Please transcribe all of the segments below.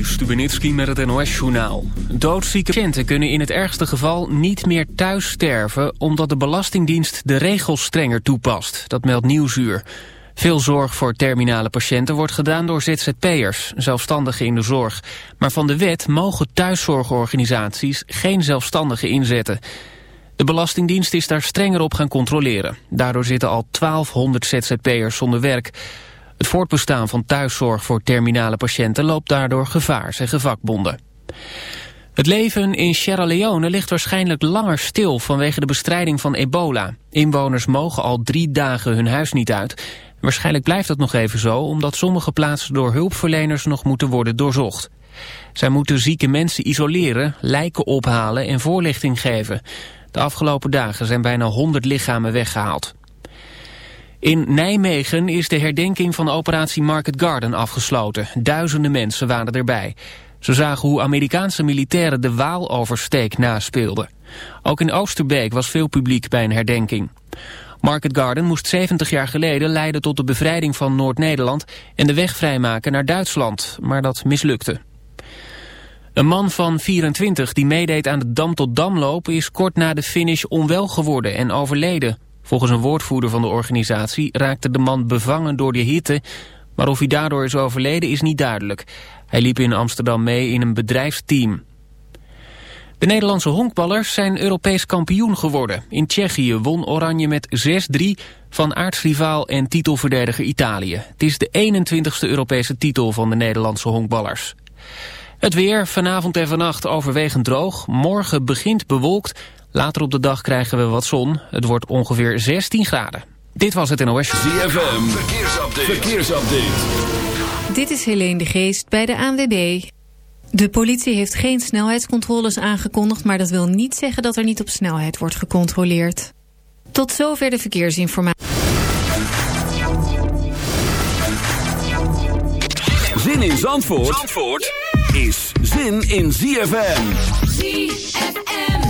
Juri Stubenitski met het NOS-journaal. Doodzieke patiënten kunnen in het ergste geval niet meer thuis sterven... omdat de Belastingdienst de regels strenger toepast. Dat meldt Nieuwsuur. Veel zorg voor terminale patiënten wordt gedaan door ZZP'ers, zelfstandigen in de zorg. Maar van de wet mogen thuiszorgorganisaties geen zelfstandigen inzetten. De Belastingdienst is daar strenger op gaan controleren. Daardoor zitten al 1200 ZZP'ers zonder werk... Het voortbestaan van thuiszorg voor terminale patiënten loopt daardoor gevaar, zeggen vakbonden. Het leven in Sierra Leone ligt waarschijnlijk langer stil vanwege de bestrijding van ebola. Inwoners mogen al drie dagen hun huis niet uit. Waarschijnlijk blijft dat nog even zo, omdat sommige plaatsen door hulpverleners nog moeten worden doorzocht. Zij moeten zieke mensen isoleren, lijken ophalen en voorlichting geven. De afgelopen dagen zijn bijna 100 lichamen weggehaald. In Nijmegen is de herdenking van operatie Market Garden afgesloten. Duizenden mensen waren erbij. Ze zagen hoe Amerikaanse militairen de Waaloversteek naspeelden. Ook in Oosterbeek was veel publiek bij een herdenking. Market Garden moest 70 jaar geleden leiden tot de bevrijding van Noord-Nederland... en de weg vrijmaken naar Duitsland, maar dat mislukte. Een man van 24 die meedeed aan de Dam tot Damloop... is kort na de finish onwel geworden en overleden. Volgens een woordvoerder van de organisatie raakte de man bevangen door de hitte... maar of hij daardoor is overleden is niet duidelijk. Hij liep in Amsterdam mee in een bedrijfsteam. De Nederlandse honkballers zijn Europees kampioen geworden. In Tsjechië won Oranje met 6-3 van aartsrivaal en titelverdediger Italië. Het is de 21ste Europese titel van de Nederlandse honkballers. Het weer, vanavond en vannacht overwegend droog. Morgen begint bewolkt. Later op de dag krijgen we wat zon. Het wordt ongeveer 16 graden. Dit was het NOS. ZFM, verkeersupdate. verkeersupdate. Dit is Helene de Geest bij de ANWB. De politie heeft geen snelheidscontroles aangekondigd... maar dat wil niet zeggen dat er niet op snelheid wordt gecontroleerd. Tot zover de verkeersinformatie. Zin in Zandvoort, Zandvoort? is zin in ZFM. ZFM.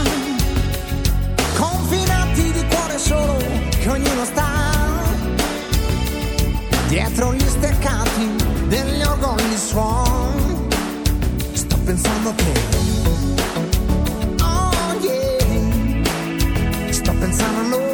Solo, che ognuno sta dietro gli steccati degli orgogli suon. Sto pensando a te. Oh yeah, sto pensando a noi.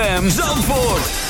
ZFM Zandvoort.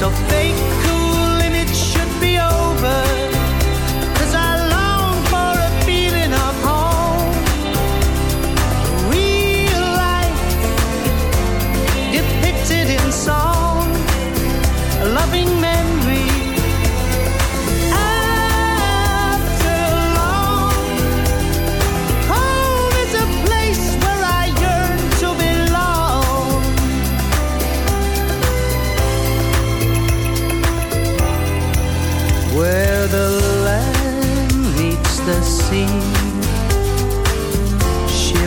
So fake cool and it should be over. Cause I long for a feeling of home. Real life depicted in song. A loving memory.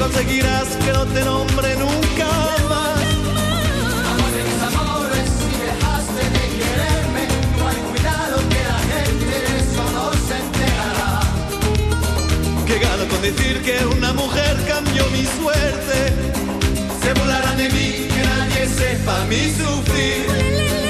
conseguirás que no te nombre nunca más. Amor de mis amores, si dejaste de quererme, no hay cuidado que la gente de eso no se enterará. Que gano con decir que una mujer cambió mi suerte. Se burlarán de mí, que nadie sepa mi sufrir.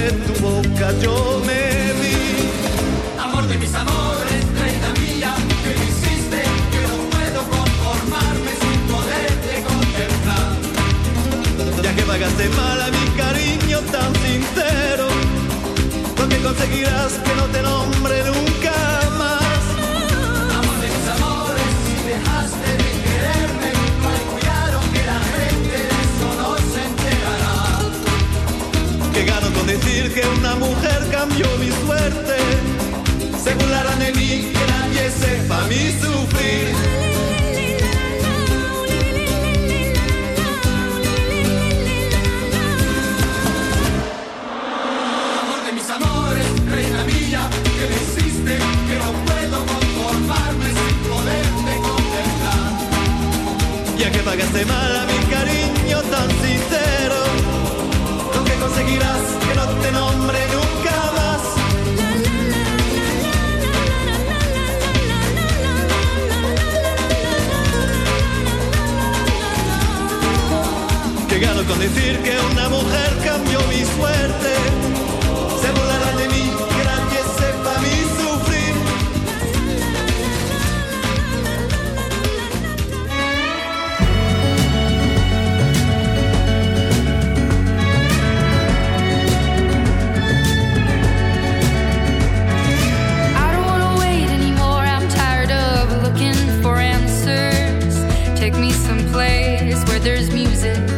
de tu boca yo me vi. Amor de mis amores, reina mía, que me hiciste, que no puedo conformarme sin poderte contemplar. Ya que pagaste mal a mi cariño tan sincero, lo que conseguirás que no te nombre nunca cambió mi suerte. Se burlarán de mí, que nadie sepa mi sufrir. Amor de mis amores, reina mía, que me hiciste, que no puedo conformarme sin poderte contemplar. Ya que pagaste mal a mi cariño tan sincero, lo que conseguirás que no te nombre nunca decir que una mujer cambió mi suerte. Se burlarán de mí, que nadie sepa mi sufrir. I don't wanna wait anymore. I'm tired of looking for answers. Take me someplace where there's music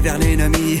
Vers l'ennemi.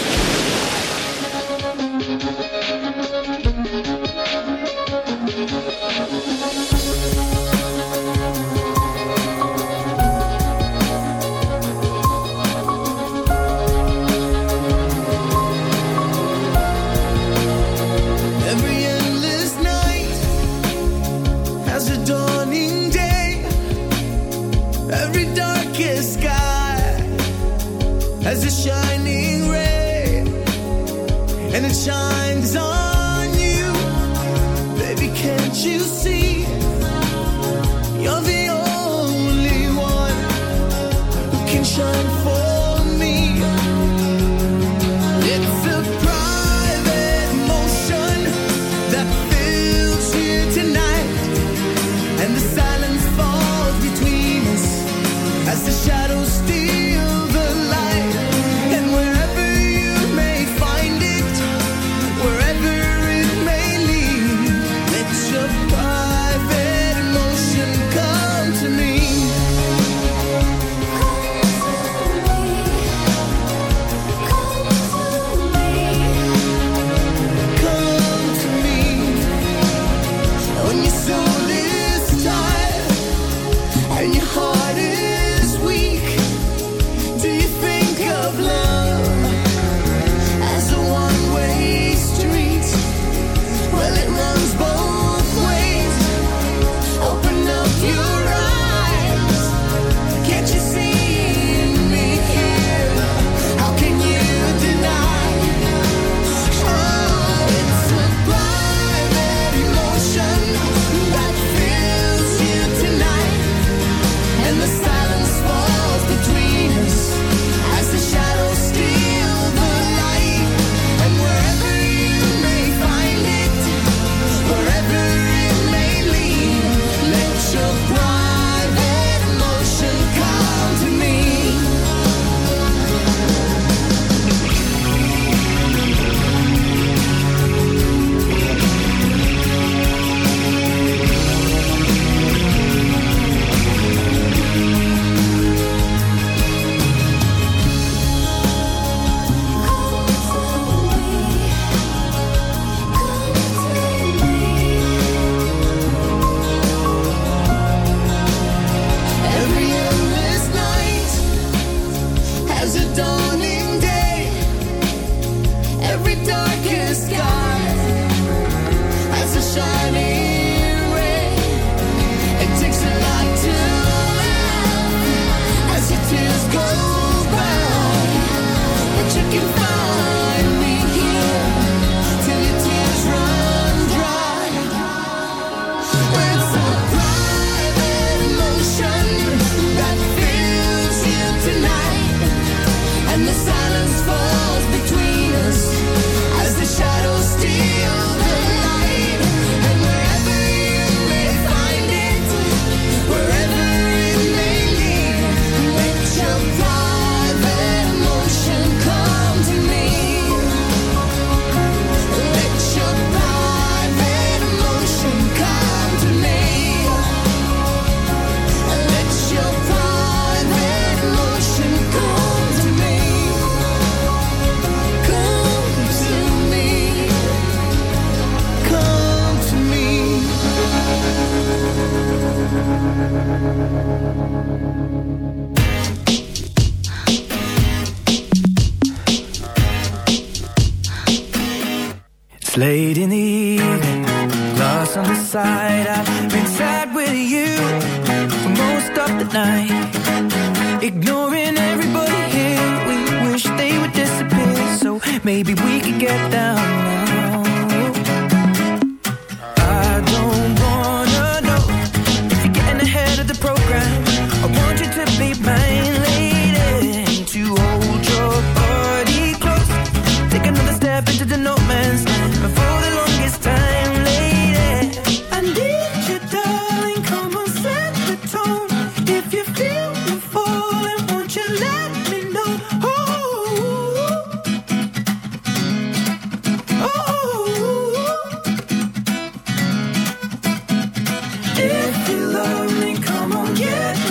If you love me, come on, get involved.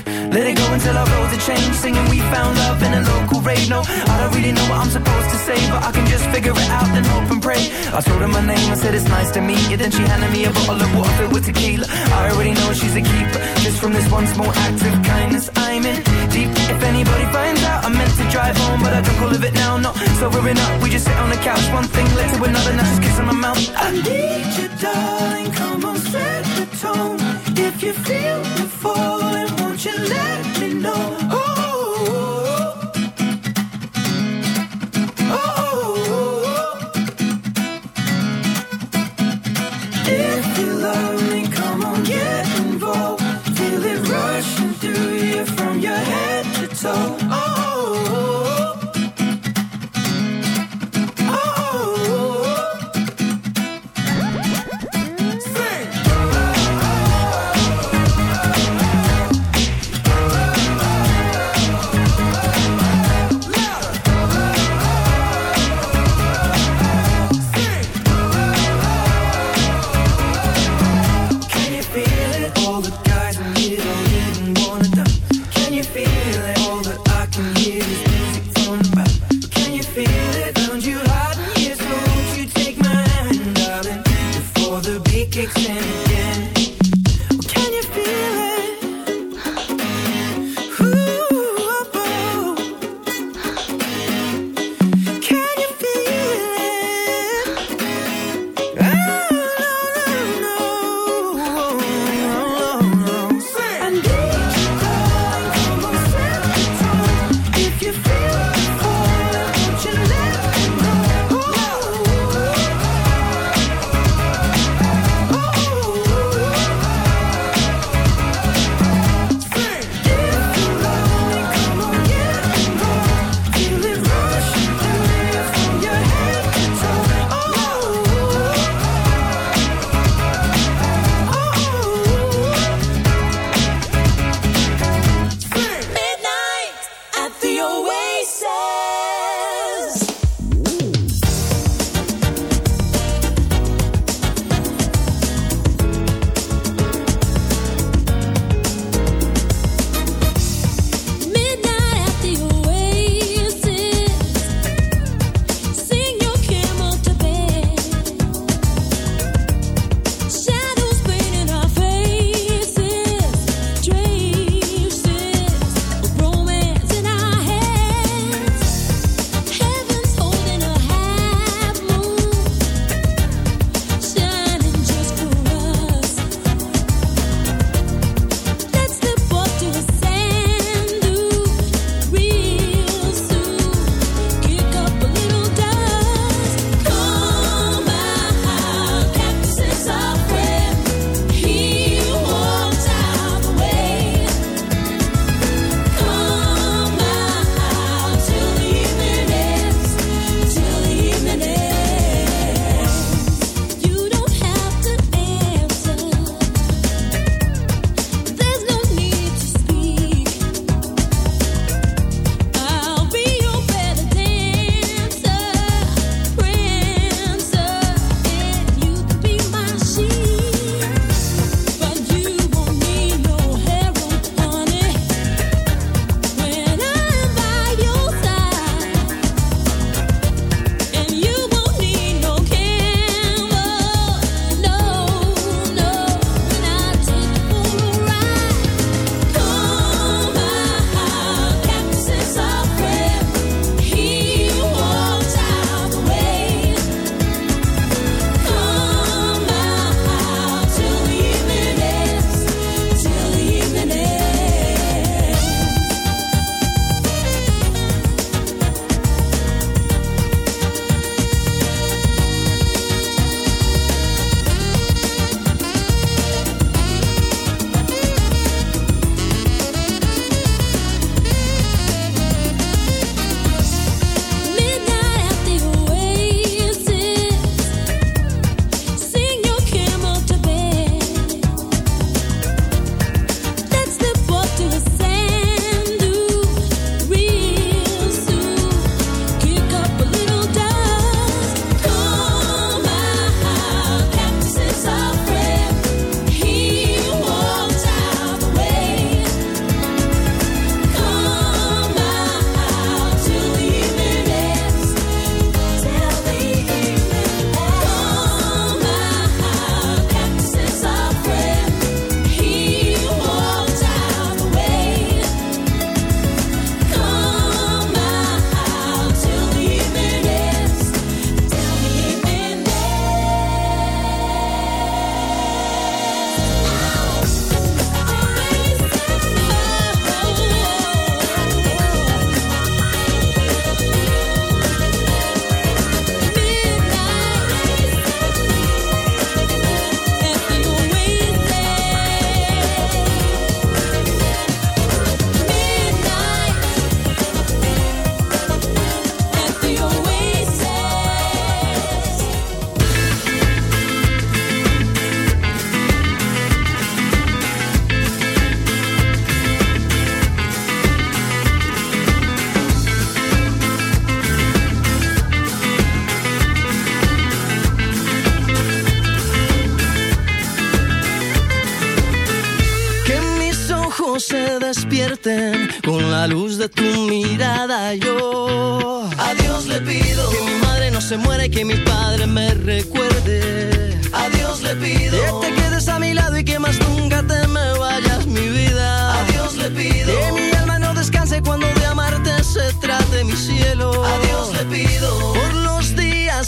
Let it go until our roads are changed. Singing we found love in a local rave. No, I don't really know what I'm supposed to say But I can just figure it out and hope and pray. I told her my name, I said it's nice to meet you. Then she handed me a bottle of water filled with tequila. I already know she's a keeper Just from this one small act of kindness. I'm in deep. If anybody finds out I meant to drive home But I all of it now, not sobering up. We just sit on the couch, one thing led to another Now just kissing my mouth. I need you, darling. Come on, set the tone. If you feel the falling, you let me know?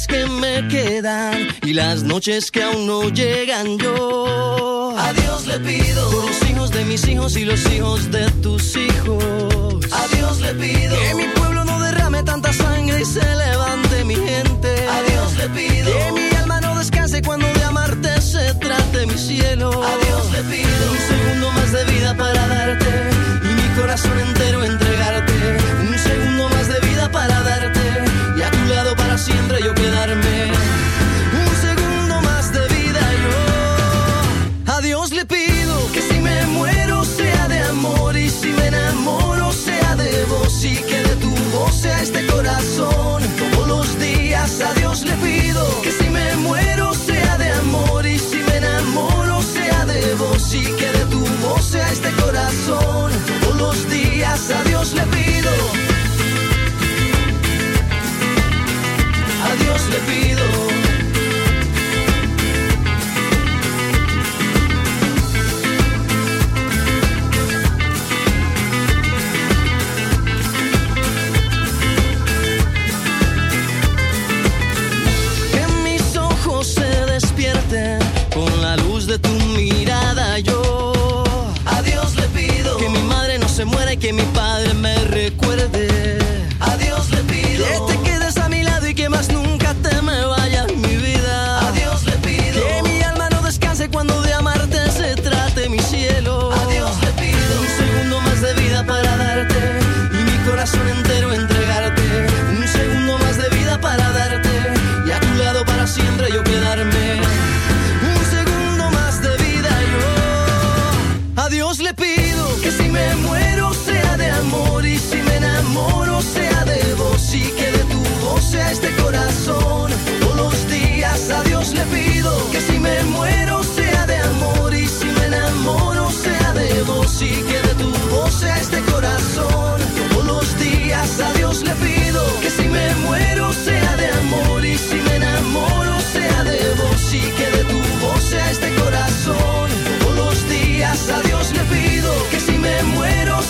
que me quedan y las noches que aún no llegan yo. A Dios le pido por los hijos de mis hijos y los hijos de tus hijos. A Dios le pido que mi olvido.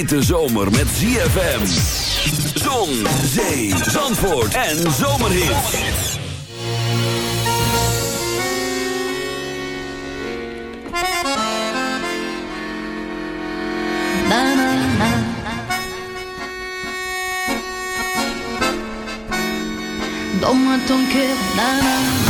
hete zomer met ZFM. Zon, zee, zandvoort en zomerhit. Donne-moi ton cœur,